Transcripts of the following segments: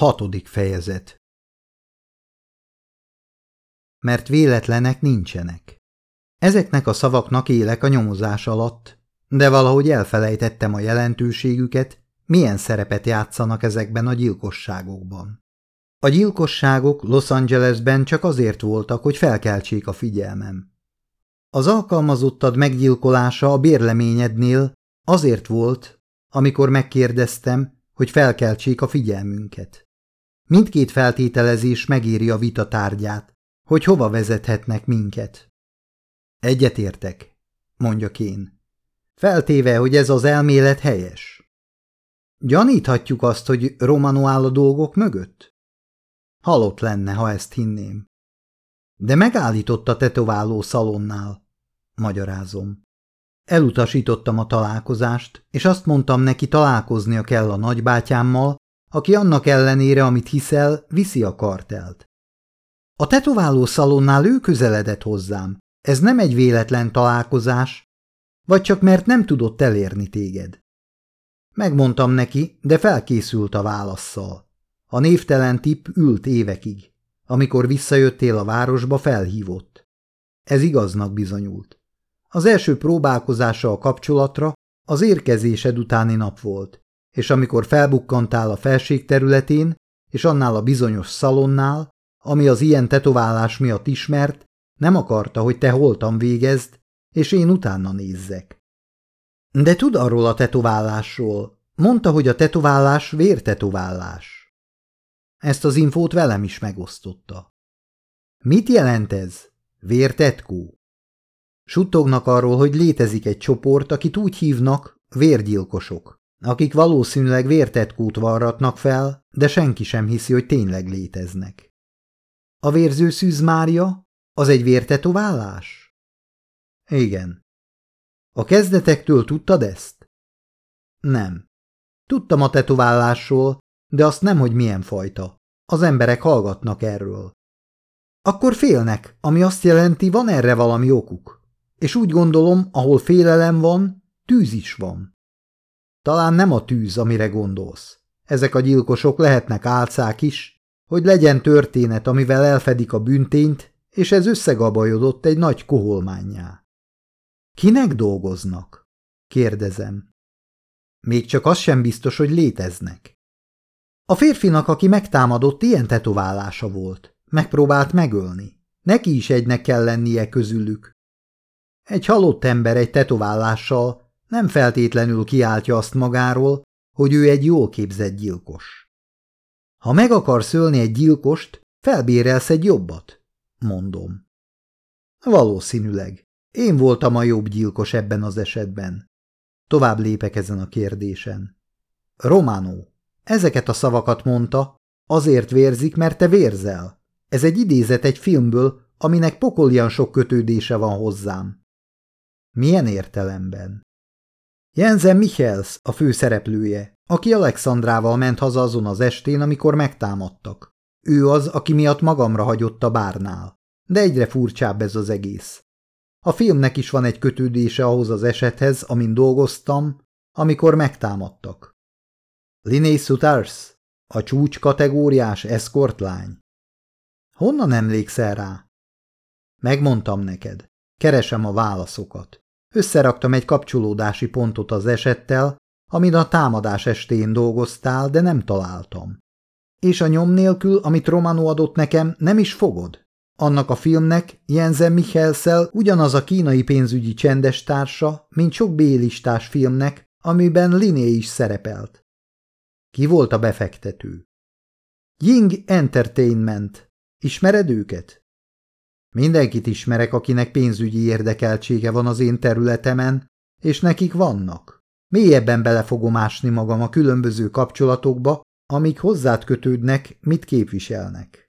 Hatodik fejezet Mert véletlenek nincsenek. Ezeknek a szavaknak élek a nyomozás alatt, de valahogy elfelejtettem a jelentőségüket, milyen szerepet játszanak ezekben a gyilkosságokban. A gyilkosságok Los Angelesben csak azért voltak, hogy felkeltsék a figyelmem. Az alkalmazottad meggyilkolása a bérleményednél azért volt, amikor megkérdeztem, hogy felkeltsék a figyelmünket. Mindkét feltételezés megéri a vita tárgyát, hogy hova vezethetnek minket. Egyetértek, mondja Kén. Feltéve, hogy ez az elmélet helyes. Gyaníthatjuk azt, hogy Romano áll a dolgok mögött? Halott lenne, ha ezt hinném. De megállított a tetováló szalonnál, magyarázom. Elutasítottam a találkozást, és azt mondtam neki találkoznia kell a nagybátyámmal, aki annak ellenére, amit hiszel, viszi a kartelt. A tetováló szalonnál ő közeledett hozzám. Ez nem egy véletlen találkozás, vagy csak mert nem tudott elérni téged. Megmondtam neki, de felkészült a válaszszal. A névtelen tip ült évekig. Amikor visszajöttél a városba, felhívott. Ez igaznak bizonyult. Az első próbálkozása a kapcsolatra az érkezésed utáni nap volt, és amikor felbukkantál a felség területén, és annál a bizonyos szalonnál, ami az ilyen tetoválás miatt ismert, nem akarta, hogy te holtan végezd, és én utána nézzek. De tud arról a tetoválásról. Mondta, hogy a tetoválás vértetoválás. Ezt az infót velem is megosztotta. Mit jelent ez? Vértetkó? Suttognak arról, hogy létezik egy csoport, akit úgy hívnak vérgyilkosok, akik valószínűleg vértetkót varratnak fel, de senki sem hiszi, hogy tényleg léteznek. A vérző szűz Mária az egy vértetoválás? Igen. A kezdetektől tudtad ezt? Nem. Tudtam a tetoválásról, de azt nem, hogy milyen fajta. Az emberek hallgatnak erről. Akkor félnek, ami azt jelenti, van erre valami okuk. És úgy gondolom, ahol félelem van, tűz is van. Talán nem a tűz, amire gondolsz. Ezek a gyilkosok lehetnek álcák is, hogy legyen történet, amivel elfedik a büntényt, és ez összegabajodott egy nagy koholmányjá. Kinek dolgoznak? kérdezem. Még csak az sem biztos, hogy léteznek. A férfinak, aki megtámadott, ilyen tetoválása volt. Megpróbált megölni. Neki is egynek kell lennie közülük. Egy halott ember egy tetoválással nem feltétlenül kiáltja azt magáról, hogy ő egy jól képzett gyilkos. Ha meg akarsz ölni egy gyilkost, felbérelsz egy jobbat, mondom. Valószínűleg. Én voltam a jobb gyilkos ebben az esetben. Tovább lépek ezen a kérdésen. Romano, ezeket a szavakat mondta, azért vérzik, mert te vérzel. Ez egy idézet egy filmből, aminek pokolian sok kötődése van hozzám. Milyen értelemben? Jensen Michels a főszereplője, aki Alexandrával ment haza azon az estén, amikor megtámadtak. Ő az, aki miatt magamra hagyott a bárnál. De egyre furcsább ez az egész. A filmnek is van egy kötődése ahhoz az esethez, amin dolgoztam, amikor megtámadtak. Liné Sutars, a csúcs kategóriás eszkortlány. Honnan emlékszel rá? Megmondtam neked. Keresem a válaszokat. Összeraktam egy kapcsolódási pontot az esettel, amin a támadás estén dolgoztál, de nem találtam. És a nyom nélkül, amit Romano adott nekem, nem is fogod? Annak a filmnek Jensen Michelsel ugyanaz a kínai pénzügyi csendes társa, mint sok bélistás filmnek, amiben Liné is szerepelt. Ki volt a befektető? Ying Entertainment. Ismered őket? Mindenkit ismerek, akinek pénzügyi érdekeltsége van az én területemen, és nekik vannak. Mélyebben bele fogom ásni magam a különböző kapcsolatokba, amik hozzád kötődnek, mit képviselnek.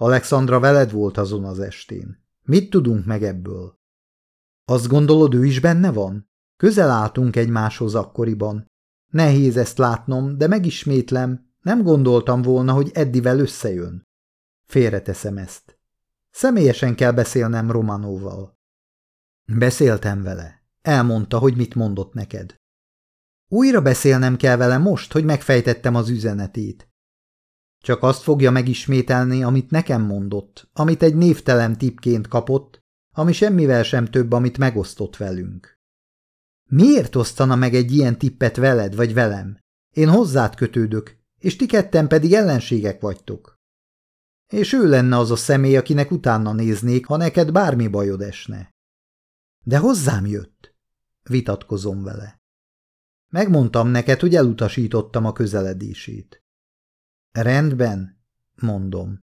Alexandra veled volt azon az estén. Mit tudunk meg ebből? Azt gondolod, ő is benne van? Közel álltunk egymáshoz akkoriban. Nehéz ezt látnom, de megismétlem, nem gondoltam volna, hogy Eddivel összejön. Félreteszem ezt. Személyesen kell beszélnem Romanóval. Beszéltem vele. Elmondta, hogy mit mondott neked. Újra beszélnem kell vele most, hogy megfejtettem az üzenetét. Csak azt fogja megismételni, amit nekem mondott, amit egy névtelen tipként kapott, ami semmivel sem több, amit megosztott velünk. Miért osztana meg egy ilyen tippet veled vagy velem? Én hozzád kötődök, és ti ketten pedig ellenségek vagytok. És ő lenne az a személy, akinek utána néznék, ha neked bármi bajod esne. De hozzám jött. Vitatkozom vele. Megmondtam neked, hogy elutasítottam a közeledését. Rendben, mondom.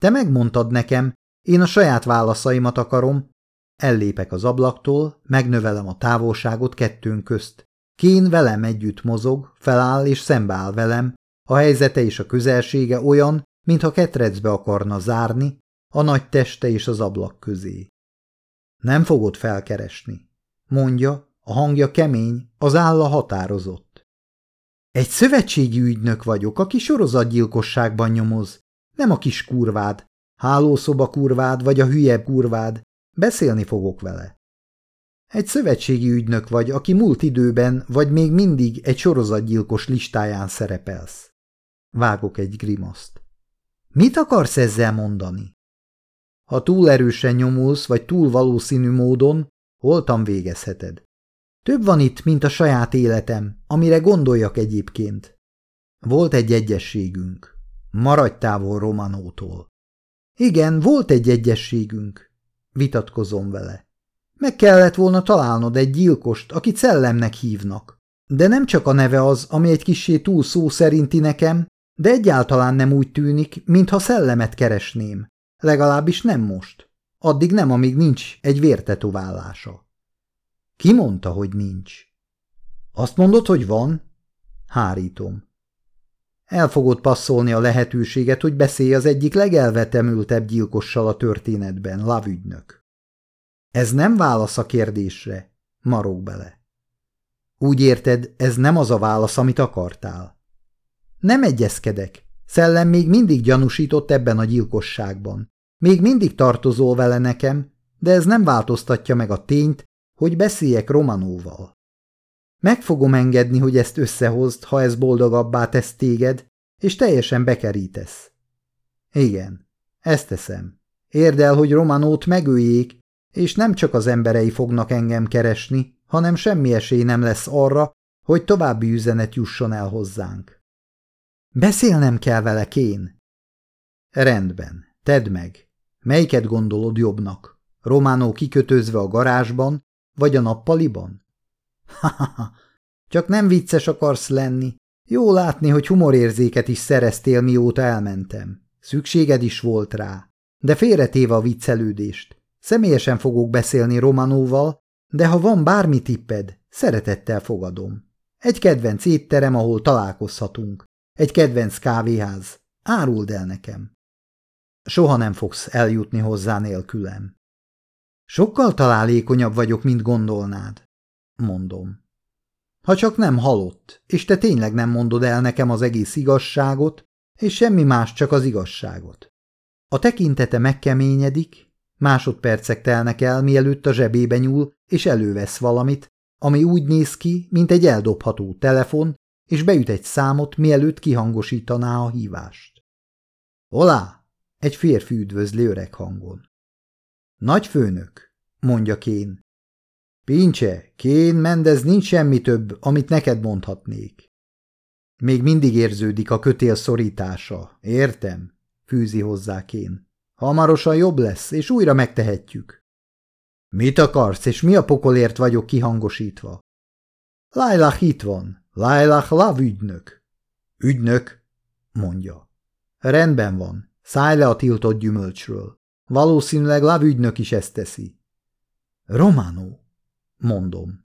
Te megmondtad nekem, én a saját válaszaimat akarom. Ellépek az ablaktól, megnövelem a távolságot kettőnk közt. Kén velem együtt mozog, feláll és szembeáll velem, a helyzete és a közelsége olyan, mintha ketrecbe akarna zárni, a nagy teste és az ablak közé. Nem fogod felkeresni, mondja, a hangja kemény, az álla határozott. Egy szövetségi ügynök vagyok, aki sorozatgyilkosságban nyomoz, nem a kis kurvád, hálószoba kurvád vagy a hülye kurvád, beszélni fogok vele. Egy szövetségi ügynök vagy, aki múlt időben vagy még mindig egy sorozatgyilkos listáján szerepelsz. Vágok egy grimaszt. Mit akarsz ezzel mondani? Ha túl erősen nyomulsz, vagy túl valószínű módon, holtam végezheted. Több van itt, mint a saját életem, amire gondoljak egyébként. Volt egy egyességünk. Maradj távol Romanótól. Igen, volt egy egyességünk. Vitatkozom vele. Meg kellett volna találnod egy gyilkost, akit szellemnek hívnak. De nem csak a neve az, ami egy kisé túl szó szerinti nekem, de egyáltalán nem úgy tűnik, mintha szellemet keresném. Legalábbis nem most. Addig nem, amíg nincs egy vértetoválása. Ki mondta, hogy nincs? Azt mondod, hogy van? Hárítom. El fogod passzolni a lehetőséget, hogy beszélj az egyik legelvetemültebb gyilkossal a történetben, lavügynök. Ez nem válasz a kérdésre, marog bele. Úgy érted, ez nem az a válasz, amit akartál. Nem egyezkedek. Szellem még mindig gyanúsított ebben a gyilkosságban. Még mindig tartozol vele nekem, de ez nem változtatja meg a tényt, hogy beszéljek Romanóval. Meg fogom engedni, hogy ezt összehozd, ha ez boldogabbá tesz téged, és teljesen bekerítesz. Igen, ezt teszem. Érd el, hogy Romanót megöljék, és nem csak az emberei fognak engem keresni, hanem semmi esély nem lesz arra, hogy további üzenet jusson el hozzánk. Beszélnem kell vele, Kén. Rendben, tedd meg. Melyiket gondolod jobbnak? Románó kikötözve a garázsban, vagy a nappaliban? Ha-ha-ha, csak nem vicces akarsz lenni. Jó látni, hogy humorérzéket is szereztél, mióta elmentem. Szükséged is volt rá. De félretéve a viccelődést. Személyesen fogok beszélni Romanóval, de ha van bármi tipped, szeretettel fogadom. Egy kedvenc étterem, ahol találkozhatunk. Egy kedvenc kávéház. Áruld el nekem. Soha nem fogsz eljutni hozzá nélkülem. Sokkal találékonyabb vagyok, mint gondolnád, mondom. Ha csak nem halott, és te tényleg nem mondod el nekem az egész igazságot, és semmi más, csak az igazságot. A tekintete megkeményedik, másodpercek telnek el, mielőtt a zsebébe nyúl, és elővesz valamit, ami úgy néz ki, mint egy eldobható telefon, és beüt egy számot, mielőtt kihangosítaná a hívást. Olá! Egy férfi üdvözli öreg hangon. Nagy főnök, mondja Kén. Pincse, Kén, Mendez nincs semmi több, amit neked mondhatnék. Még mindig érződik a kötél szorítása, értem, fűzi hozzá Kén. Hamarosan jobb lesz, és újra megtehetjük. Mit akarsz, és mi a pokolért vagyok kihangosítva? Lailah itt van, Lailah Lav ügynök. Ügynök, mondja. Rendben van, szállj le a tiltott gyümölcsről. Valószínűleg Lav ügynök is ezt teszi. Romano, mondom.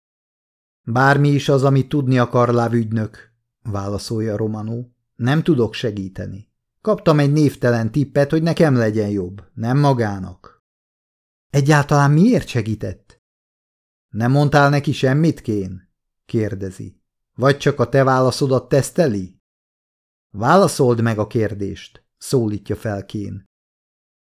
Bármi is az, amit tudni akar Lav ügynök, válaszolja Romano. Nem tudok segíteni. Kaptam egy névtelen tippet, hogy nekem legyen jobb, nem magának. Egyáltalán miért segített? Nem mondtál neki semmit, Kén? kérdezi. Vagy csak a te válaszodat teszteli? Válaszold meg a kérdést, szólítja fel Kén.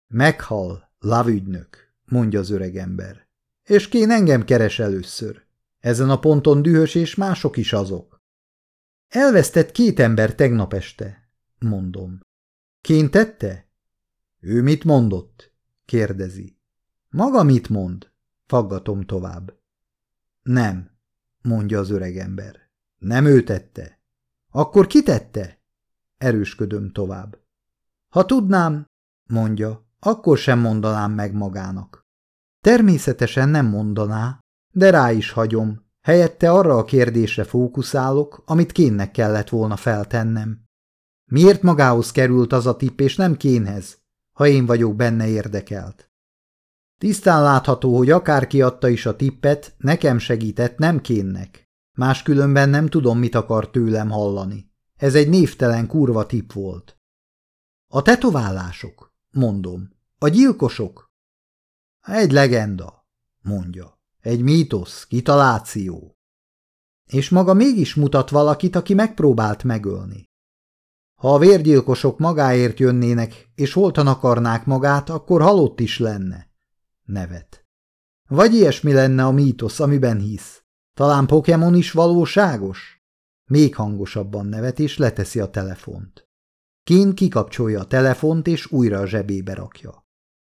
Meghal, lavügynök, mondja az öregember. És Kén engem keres először. Ezen a ponton dühös és mások is azok. Elvesztett két ember tegnap este, mondom. Kén tette? Ő mit mondott? kérdezi. Maga mit mond? Faggatom tovább. Nem, mondja az öregember. Nem ő tette. Akkor ki tette? Erősködöm tovább. Ha tudnám, mondja, akkor sem mondanám meg magának. Természetesen nem mondaná, de rá is hagyom. Helyette arra a kérdésre fókuszálok, amit kénnek kellett volna feltennem. Miért magához került az a tipp, és nem kénhez, ha én vagyok benne érdekelt? Tisztán látható, hogy akárki adta is a tippet, nekem segített, nem kénnek. Máskülönben nem tudom, mit akar tőlem hallani. Ez egy névtelen kurva tipp volt. A tetoválások, mondom. A gyilkosok? Egy legenda, mondja. Egy mítosz, kitaláció. És maga mégis mutat valakit, aki megpróbált megölni. Ha a vérgyilkosok magáért jönnének, és holtan akarnák magát, akkor halott is lenne. Nevet. Vagy ilyesmi lenne a mítosz, amiben hisz. Talán Pokémon is valóságos? Még hangosabban nevet, és leteszi a telefont. Kín kikapcsolja a telefont, és újra a zsebébe rakja.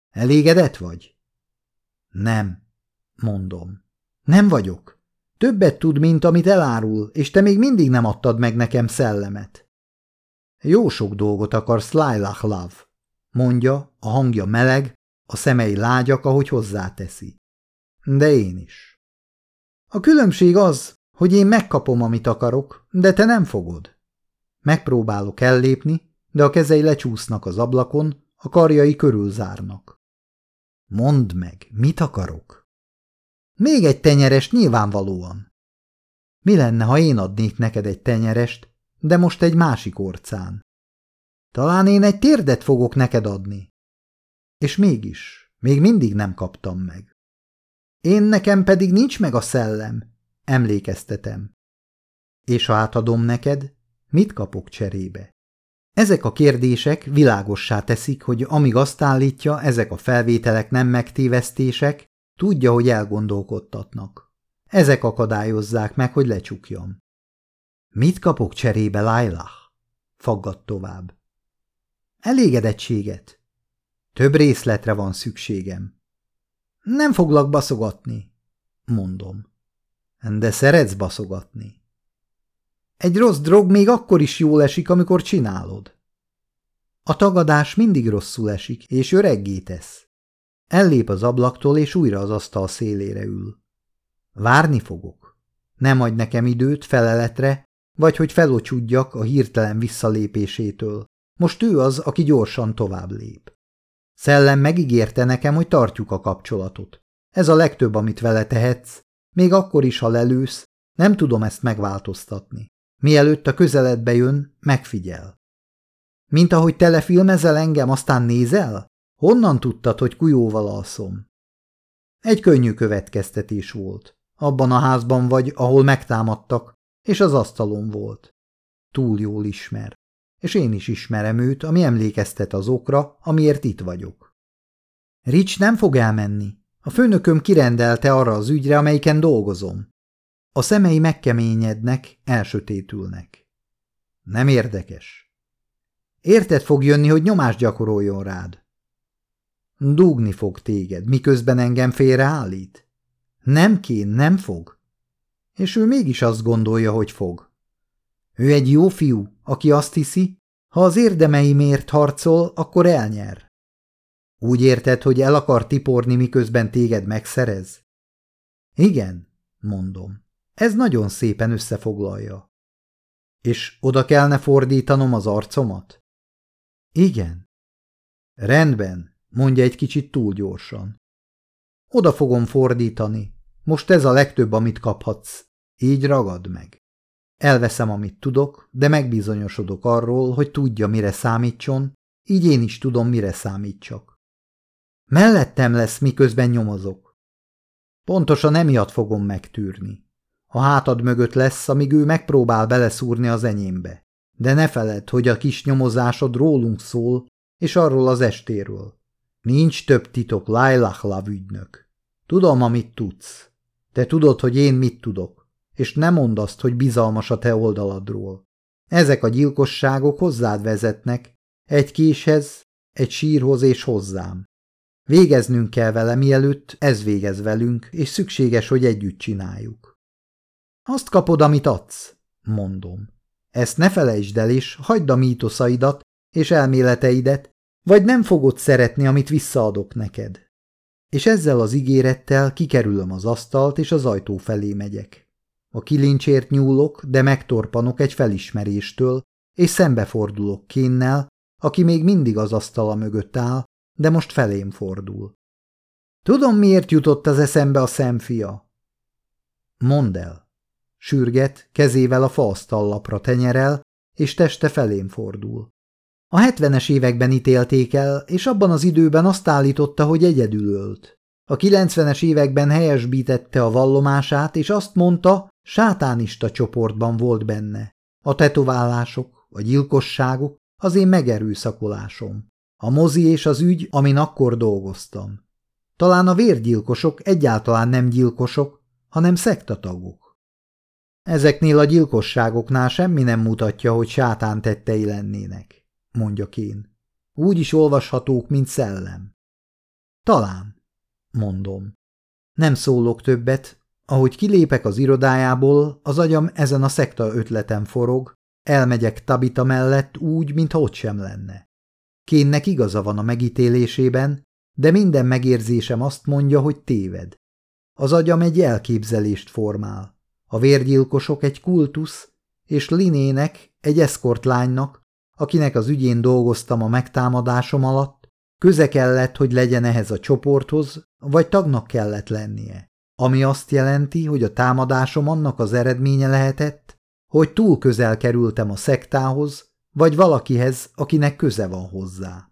Elégedett vagy? Nem, mondom. Nem vagyok. Többet tud, mint amit elárul, és te még mindig nem adtad meg nekem szellemet. Jó sok dolgot akarsz, Lailah Love, mondja, a hangja meleg, a szemei lágyak, ahogy hozzáteszi. De én is. A különbség az, hogy én megkapom, amit akarok, de te nem fogod. Megpróbálok ellépni, de a kezei lecsúsznak az ablakon, a karjai körül zárnak. Mondd meg, mit akarok? Még egy tenyerest nyilvánvalóan. Mi lenne, ha én adnék neked egy tenyerest, de most egy másik orcán? Talán én egy térdet fogok neked adni. És mégis, még mindig nem kaptam meg. Én nekem pedig nincs meg a szellem, emlékeztetem. És ha átadom neked, mit kapok cserébe? Ezek a kérdések világossá teszik, hogy amíg azt állítja, ezek a felvételek nem megtévesztések, tudja, hogy elgondolkodtatnak. Ezek akadályozzák meg, hogy lecsukjam. Mit kapok cserébe, Lailah? Faggat tovább. Elégedettséget. Több részletre van szükségem. Nem foglak baszogatni, mondom. De szeretsz baszogatni. Egy rossz drog még akkor is jól esik, amikor csinálod. A tagadás mindig rosszul esik, és öreggé tesz. Ellép az ablaktól, és újra az asztal szélére ül. Várni fogok. Nem adj nekem időt feleletre, vagy hogy felocsudjak a hirtelen visszalépésétől. Most ő az, aki gyorsan tovább lép. Szellem megígérte nekem, hogy tartjuk a kapcsolatot. Ez a legtöbb, amit vele tehetsz. Még akkor is, ha lelősz, nem tudom ezt megváltoztatni. Mielőtt a közeledbe jön, megfigyel. Mint ahogy telefilmezel engem, aztán nézel? Honnan tudtad, hogy kujóval alszom? Egy könnyű következtetés volt. Abban a házban vagy, ahol megtámadtak, és az asztalon volt. Túl jól ismer és én is ismerem őt, ami emlékeztet az okra, amiért itt vagyok. Rich nem fog elmenni. A főnököm kirendelte arra az ügyre, amelyiken dolgozom. A szemei megkeményednek, elsötétülnek. Nem érdekes. Érted fog jönni, hogy nyomást gyakoroljon rád. Dugni fog téged, miközben engem félreállít. Nem kén, nem fog. És ő mégis azt gondolja, hogy fog. Ő egy jó fiú, aki azt hiszi, ha az érdemeimért harcol, akkor elnyer. Úgy érted, hogy el akar tiporni, miközben téged megszerez? Igen, mondom. Ez nagyon szépen összefoglalja. És oda kellene fordítanom az arcomat? Igen. Rendben, mondja egy kicsit túl gyorsan. Oda fogom fordítani. Most ez a legtöbb, amit kaphatsz. Így ragad meg. Elveszem, amit tudok, de megbizonyosodok arról, hogy tudja, mire számítson, így én is tudom, mire számítsak. Mellettem lesz, miközben nyomozok. Pontosan emiatt fogom megtűrni. A hátad mögött lesz, amíg ő megpróbál beleszúrni az enyémbe. De ne feledd, hogy a kis nyomozásod rólunk szól, és arról az estéről. Nincs több titok, Lailah ügynök. Tudom, amit tudsz. Te tudod, hogy én mit tudok és nem mondd azt, hogy bizalmas a te oldaladról. Ezek a gyilkosságok hozzád vezetnek, Egy késhez, egy sírhoz és hozzám. Végeznünk kell vele, mielőtt ez végez velünk, és szükséges, hogy együtt csináljuk. Azt kapod, amit adsz, mondom. Ezt ne felejtsd el, és hagyd a mítoszaidat és elméleteidet, vagy nem fogod szeretni, amit visszaadok neked. És ezzel az ígérettel kikerülöm az asztalt, és az ajtó felé megyek. A kilincsért nyúlok, de megtorpanok egy felismeréstől, és szembefordulok Kénnel, aki még mindig az asztala mögött áll, de most felém fordul. Tudom, miért jutott az eszembe a szemfia? Mondd el. Sürget, kezével a faasztallapra tenyerel, és teste felém fordul. A hetvenes években ítélték el, és abban az időben azt állította, hogy egyedül ölt. A kilencvenes években helyesbítette a vallomását, és azt mondta, sátánista csoportban volt benne. A tetoválások, a gyilkosságok, az én megerőszakolásom. A mozi és az ügy, amin akkor dolgoztam. Talán a vérgyilkosok egyáltalán nem gyilkosok, hanem szektatagok. Ezeknél a gyilkosságoknál semmi nem mutatja, hogy sátán tettei lennének, mondja Kén. Úgy is olvashatók, mint szellem. Talán, mondom. Nem szólok többet, ahogy kilépek az irodájából, az agyam ezen a szekta ötleten forog, elmegyek Tabita mellett úgy, mintha ott sem lenne. Kénnek igaza van a megítélésében, de minden megérzésem azt mondja, hogy téved. Az agyam egy elképzelést formál. A vérgyilkosok egy kultusz, és Linének, egy eszkortlánynak, akinek az ügyén dolgoztam a megtámadásom alatt, köze kellett, hogy legyen ehhez a csoporthoz, vagy tagnak kellett lennie. Ami azt jelenti, hogy a támadásom annak az eredménye lehetett, hogy túl közel kerültem a szektához, vagy valakihez, akinek köze van hozzá.